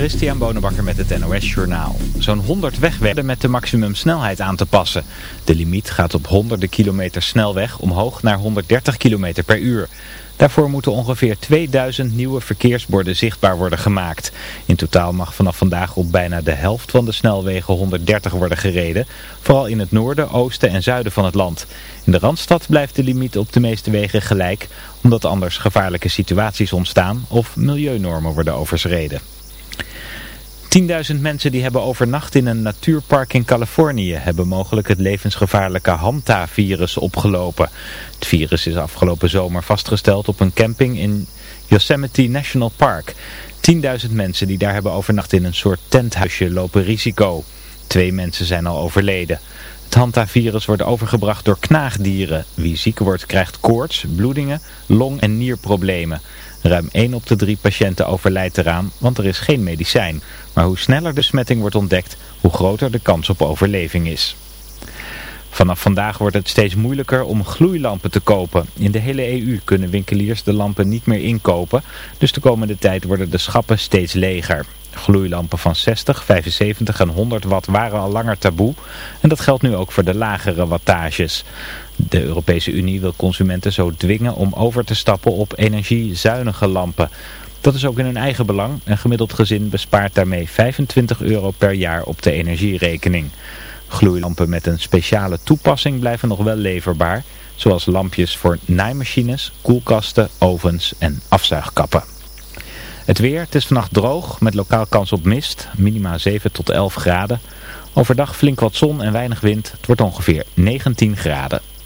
Christian Bonenbakker met het NOS Journaal. Zo'n 100 wegwerden met de maximumsnelheid aan te passen. De limiet gaat op honderden kilometer snelweg omhoog naar 130 km per uur. Daarvoor moeten ongeveer 2000 nieuwe verkeersborden zichtbaar worden gemaakt. In totaal mag vanaf vandaag op bijna de helft van de snelwegen 130 worden gereden. Vooral in het noorden, oosten en zuiden van het land. In de Randstad blijft de limiet op de meeste wegen gelijk, omdat anders gevaarlijke situaties ontstaan of milieunormen worden overschreden. 10.000 mensen die hebben overnacht in een natuurpark in Californië hebben mogelijk het levensgevaarlijke Hanta-virus opgelopen. Het virus is afgelopen zomer vastgesteld op een camping in Yosemite National Park. 10.000 mensen die daar hebben overnacht in een soort tenthuisje lopen risico. Twee mensen zijn al overleden. Het Hanta-virus wordt overgebracht door knaagdieren. Wie ziek wordt krijgt koorts, bloedingen, long- en nierproblemen. Ruim 1 op de 3 patiënten overlijdt eraan, want er is geen medicijn. Maar hoe sneller de smetting wordt ontdekt, hoe groter de kans op overleving is. Vanaf vandaag wordt het steeds moeilijker om gloeilampen te kopen. In de hele EU kunnen winkeliers de lampen niet meer inkopen, dus de komende tijd worden de schappen steeds leger. Gloeilampen van 60, 75 en 100 watt waren al langer taboe en dat geldt nu ook voor de lagere wattages. De Europese Unie wil consumenten zo dwingen om over te stappen op energiezuinige lampen. Dat is ook in hun eigen belang. Een gemiddeld gezin bespaart daarmee 25 euro per jaar op de energierekening. Gloeilampen met een speciale toepassing blijven nog wel leverbaar, zoals lampjes voor naaimachines, koelkasten, ovens en afzuigkappen. Het weer, het is vannacht droog met lokaal kans op mist, minima 7 tot 11 graden. Overdag flink wat zon en weinig wind, het wordt ongeveer 19 graden.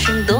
siyang doon.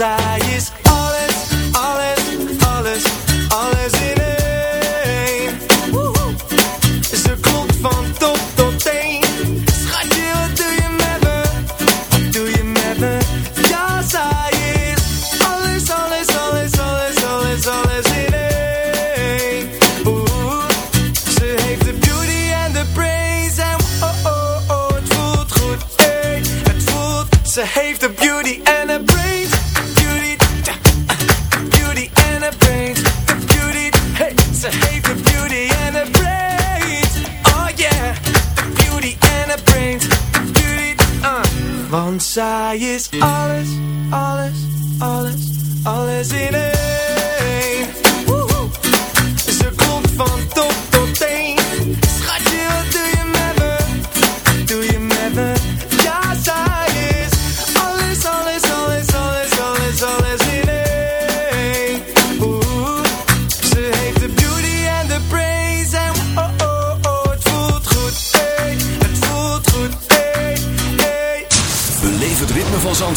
zij is alles, alles, alles, alles in zij is alles, alles, alles, alles in één.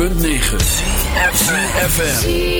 106.9 FM.